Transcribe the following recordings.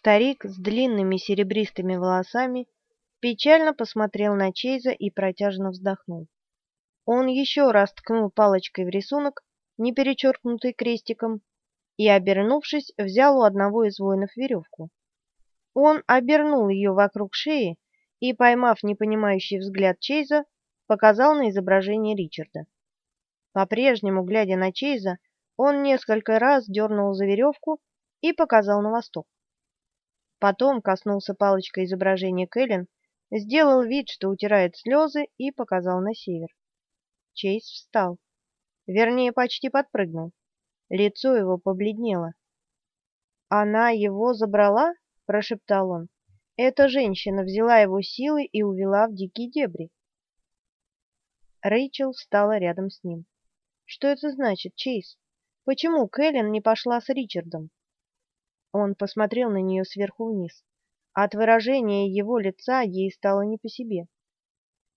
Старик с длинными серебристыми волосами печально посмотрел на Чейза и протяжно вздохнул. Он еще раз ткнул палочкой в рисунок, не перечеркнутый крестиком, и, обернувшись, взял у одного из воинов веревку. Он обернул ее вокруг шеи и, поймав непонимающий взгляд Чейза, показал на изображение Ричарда. По-прежнему, глядя на Чейза, он несколько раз дернул за веревку и показал на восток. Потом коснулся палочкой изображения Кэлен, сделал вид, что утирает слезы, и показал на север. Чейз встал. Вернее, почти подпрыгнул. Лицо его побледнело. «Она его забрала?» — прошептал он. «Эта женщина взяла его силой и увела в дикие дебри». Рэйчел встала рядом с ним. «Что это значит, Чейз? Почему Кэлен не пошла с Ричардом?» Он посмотрел на нее сверху вниз. От выражения его лица ей стало не по себе.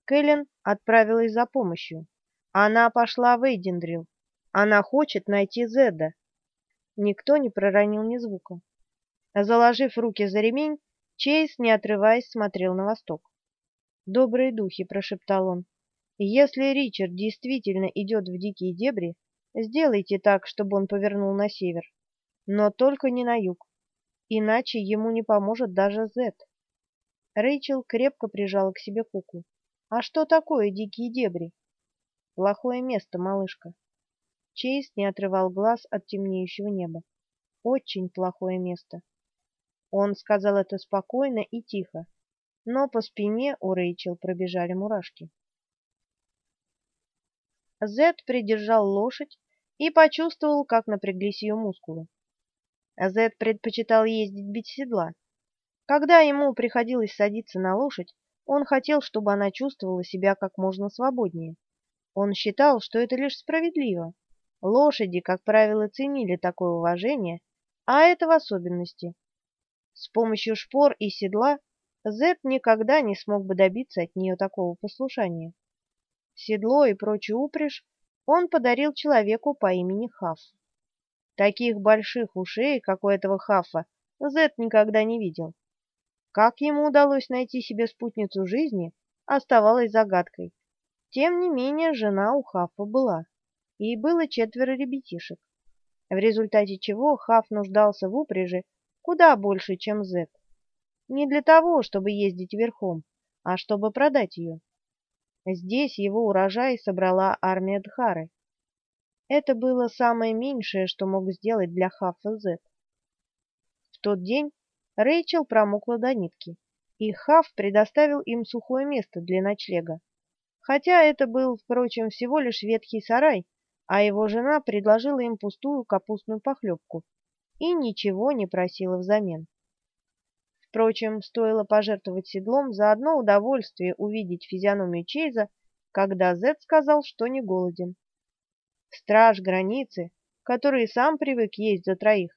Кэлен отправилась за помощью. Она пошла в Эйдендрил. Она хочет найти Зеда. Никто не проронил ни звука. Заложив руки за ремень, Чейз, не отрываясь, смотрел на восток. «Добрые духи», — прошептал он, — «если Ричард действительно идет в дикие дебри, сделайте так, чтобы он повернул на север но только не на юг, иначе ему не поможет даже Зет. Рэйчел крепко прижала к себе куклу. «А что такое дикие дебри?» «Плохое место, малышка». Чейз не отрывал глаз от темнеющего неба. «Очень плохое место». Он сказал это спокойно и тихо, но по спине у Рэйчел пробежали мурашки. Зет придержал лошадь и почувствовал, как напряглись ее мускулы. Зед предпочитал ездить без седла. Когда ему приходилось садиться на лошадь, он хотел, чтобы она чувствовала себя как можно свободнее. Он считал, что это лишь справедливо. Лошади, как правило, ценили такое уважение, а это в особенности. С помощью шпор и седла Зед никогда не смог бы добиться от нее такого послушания. Седло и прочую упряжь он подарил человеку по имени Хафф. Таких больших ушей, как у этого Хафа, Зет никогда не видел. Как ему удалось найти себе спутницу жизни, оставалось загадкой. Тем не менее, жена у Хафа была, и было четверо ребятишек, в результате чего Хаф нуждался в упряжи куда больше, чем Зет. Не для того, чтобы ездить верхом, а чтобы продать ее. Здесь его урожай собрала армия Дхары. Это было самое меньшее, что мог сделать для Хаффа Зет. В тот день Рэйчел промокла до нитки, и Хафф предоставил им сухое место для ночлега. Хотя это был, впрочем, всего лишь ветхий сарай, а его жена предложила им пустую капустную похлебку и ничего не просила взамен. Впрочем, стоило пожертвовать седлом за одно удовольствие увидеть физиономию Чейза, когда Зет сказал, что не голоден. Страж границы, который сам привык есть за троих,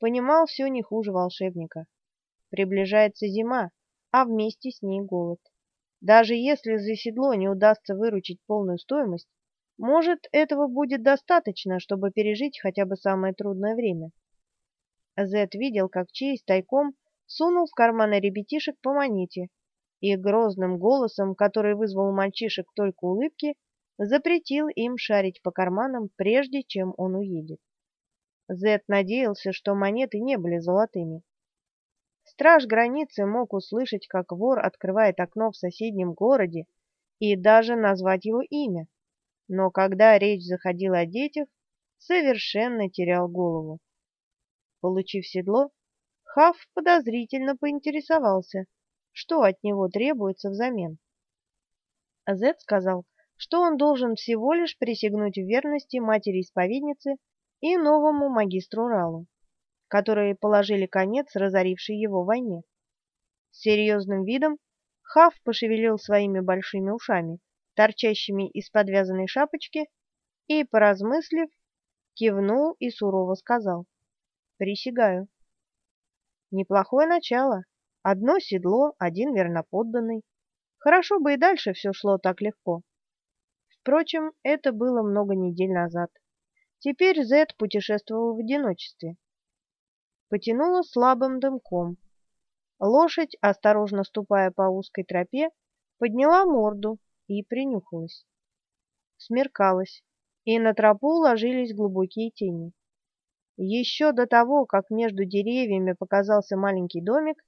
понимал все не хуже волшебника. Приближается зима, а вместе с ней голод. Даже если за седло не удастся выручить полную стоимость, может, этого будет достаточно, чтобы пережить хотя бы самое трудное время. Зет видел, как Чейз тайком сунул в карманы ребятишек по монете и грозным голосом, который вызвал у мальчишек только улыбки, запретил им шарить по карманам, прежде чем он уедет. Зет надеялся, что монеты не были золотыми. Страж границы мог услышать, как вор открывает окно в соседнем городе и даже назвать его имя. Но когда речь заходила о детях, совершенно терял голову. Получив седло, Хафф подозрительно поинтересовался, что от него требуется взамен. Зет сказал, что он должен всего лишь присягнуть в верности матери-исповедницы и новому магистру Ралу, которые положили конец разорившей его войне. С серьезным видом Хав пошевелил своими большими ушами, торчащими из подвязанной шапочки, и, поразмыслив, кивнул и сурово сказал «Присягаю». Неплохое начало. Одно седло, один верноподданный. Хорошо бы и дальше все шло так легко. Впрочем, это было много недель назад. Теперь Зед путешествовал в одиночестве. Потянуло слабым дымком, Лошадь, осторожно ступая по узкой тропе, подняла морду и принюхалась. Смеркалось, и на тропу ложились глубокие тени. Еще до того, как между деревьями показался маленький домик,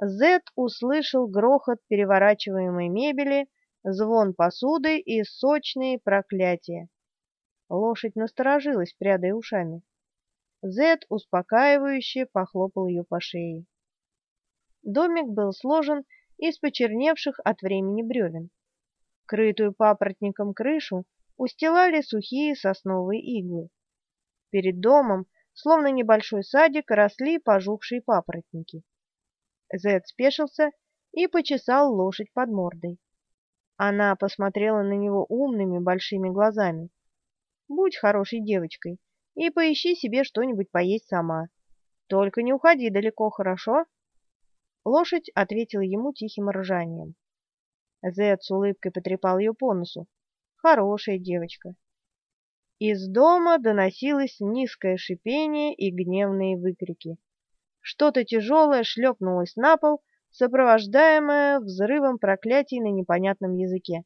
Зет услышал грохот переворачиваемой мебели, звон посуды и сочные проклятия. Лошадь насторожилась, прядая ушами. Зет успокаивающе похлопал ее по шее. Домик был сложен из почерневших от времени бревен. Крытую папоротником крышу устилали сухие сосновые иглы. Перед домом, словно небольшой садик, росли пожухшие папоротники. Зед спешился и почесал лошадь под мордой. Она посмотрела на него умными большими глазами. «Будь хорошей девочкой и поищи себе что-нибудь поесть сама. Только не уходи далеко, хорошо?» Лошадь ответила ему тихим ржанием. Зед с улыбкой потрепал ее по носу. «Хорошая девочка». Из дома доносилось низкое шипение и гневные выкрики. Что-то тяжелое шлепнулось на пол, сопровождаемое взрывом проклятий на непонятном языке.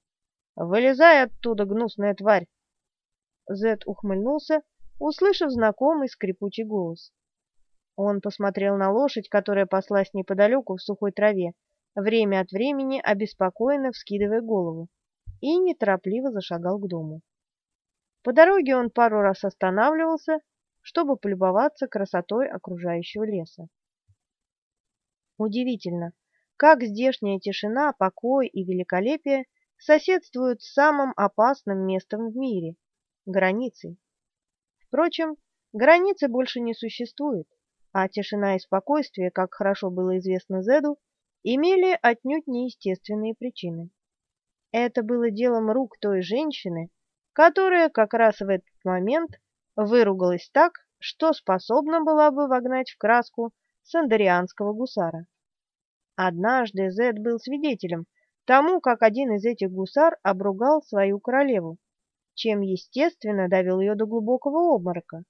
«Вылезай оттуда, гнусная тварь!» Зед ухмыльнулся, услышав знакомый скрипучий голос. Он посмотрел на лошадь, которая паслась неподалеку в сухой траве, время от времени обеспокоенно вскидывая голову, и неторопливо зашагал к дому. По дороге он пару раз останавливался, чтобы полюбоваться красотой окружающего леса. Удивительно, как здешняя тишина, покой и великолепие соседствуют с самым опасным местом в мире — границей. Впрочем, границы больше не существует а тишина и спокойствие, как хорошо было известно Зеду, имели отнюдь неестественные причины. Это было делом рук той женщины, которая как раз в этот момент выругалась так, что способна была бы вогнать в краску сандарианского гусара. Однажды Зед был свидетелем тому, как один из этих гусар обругал свою королеву, чем, естественно, довел ее до глубокого обморока.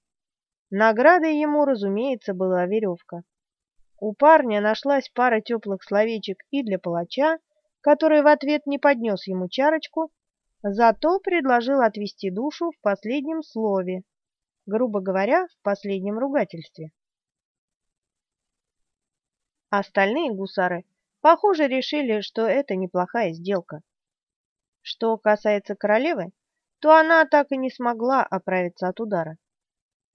Наградой ему, разумеется, была веревка. У парня нашлась пара теплых словечек и для палача, который в ответ не поднес ему чарочку, зато предложил отвести душу в последнем слове, грубо говоря, в последнем ругательстве. Остальные гусары, похоже, решили, что это неплохая сделка. Что касается королевы, то она так и не смогла оправиться от удара.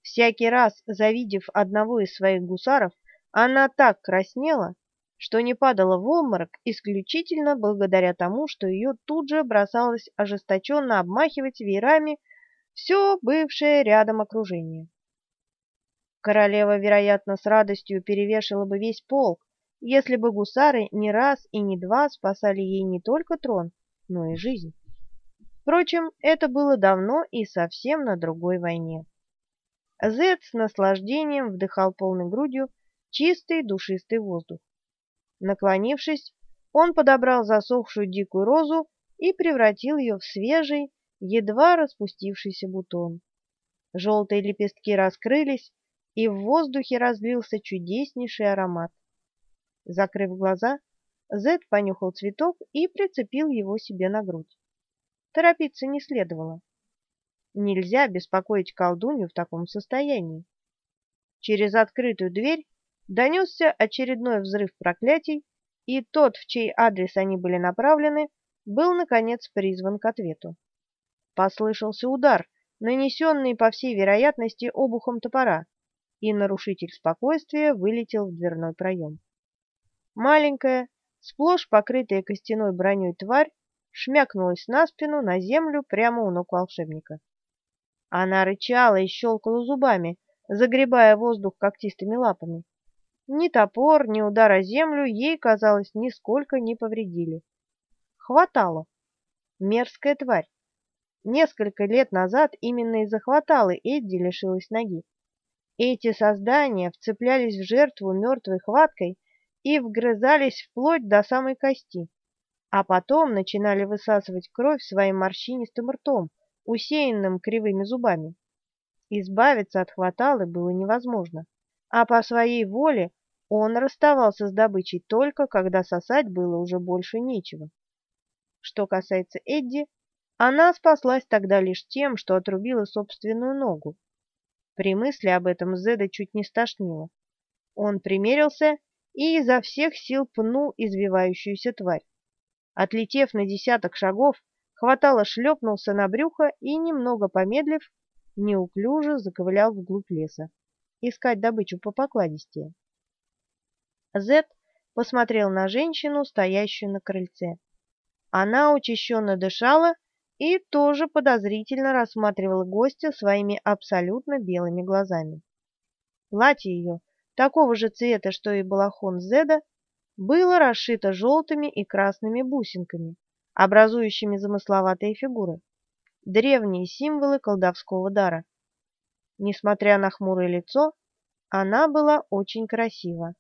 Всякий раз, завидев одного из своих гусаров, она так краснела, что не падала в обморок исключительно благодаря тому, что ее тут же бросалось ожесточенно обмахивать веерами все бывшее рядом окружение. Королева, вероятно, с радостью перевешала бы весь полк, если бы гусары не раз и не два спасали ей не только трон, но и жизнь. Впрочем, это было давно и совсем на другой войне. Зед с наслаждением вдыхал полной грудью чистый душистый воздух. Наклонившись, он подобрал засохшую дикую розу и превратил ее в свежий, едва распустившийся бутон. Желтые лепестки раскрылись, и в воздухе разлился чудеснейший аромат. Закрыв глаза, Зед понюхал цветок и прицепил его себе на грудь. Торопиться не следовало. Нельзя беспокоить колдунью в таком состоянии. Через открытую дверь донесся очередной взрыв проклятий, и тот, в чей адрес они были направлены, был, наконец, призван к ответу. Послышался удар, нанесенный, по всей вероятности, обухом топора, и нарушитель спокойствия вылетел в дверной проем. Маленькая, сплошь покрытая костяной броней тварь, шмякнулась на спину на землю прямо у ног волшебника. Она рычала и щелкала зубами, загребая воздух когтистыми лапами. Ни топор, ни удар о землю ей, казалось, нисколько не повредили. Хватало. Мерзкая тварь. Несколько лет назад именно из-за хваталы Эдди лишилась ноги. Эти создания вцеплялись в жертву мертвой хваткой и вгрызались вплоть до самой кости, а потом начинали высасывать кровь своим морщинистым ртом, усеянным кривыми зубами. Избавиться от хваталы было невозможно, а по своей воле Он расставался с добычей только, когда сосать было уже больше нечего. Что касается Эдди, она спаслась тогда лишь тем, что отрубила собственную ногу. При мысли об этом Зеда чуть не стошнило. Он примерился и изо всех сил пнул извивающуюся тварь. Отлетев на десяток шагов, хватало шлепнулся на брюхо и, немного помедлив, неуклюже заковылял вглубь леса, искать добычу по покладистее. Зед посмотрел на женщину, стоящую на крыльце. Она учащенно дышала и тоже подозрительно рассматривала гостя своими абсолютно белыми глазами. Платье ее, такого же цвета, что и балахон Зеда, было расшито желтыми и красными бусинками, образующими замысловатые фигуры, древние символы колдовского дара. Несмотря на хмурое лицо, она была очень красива.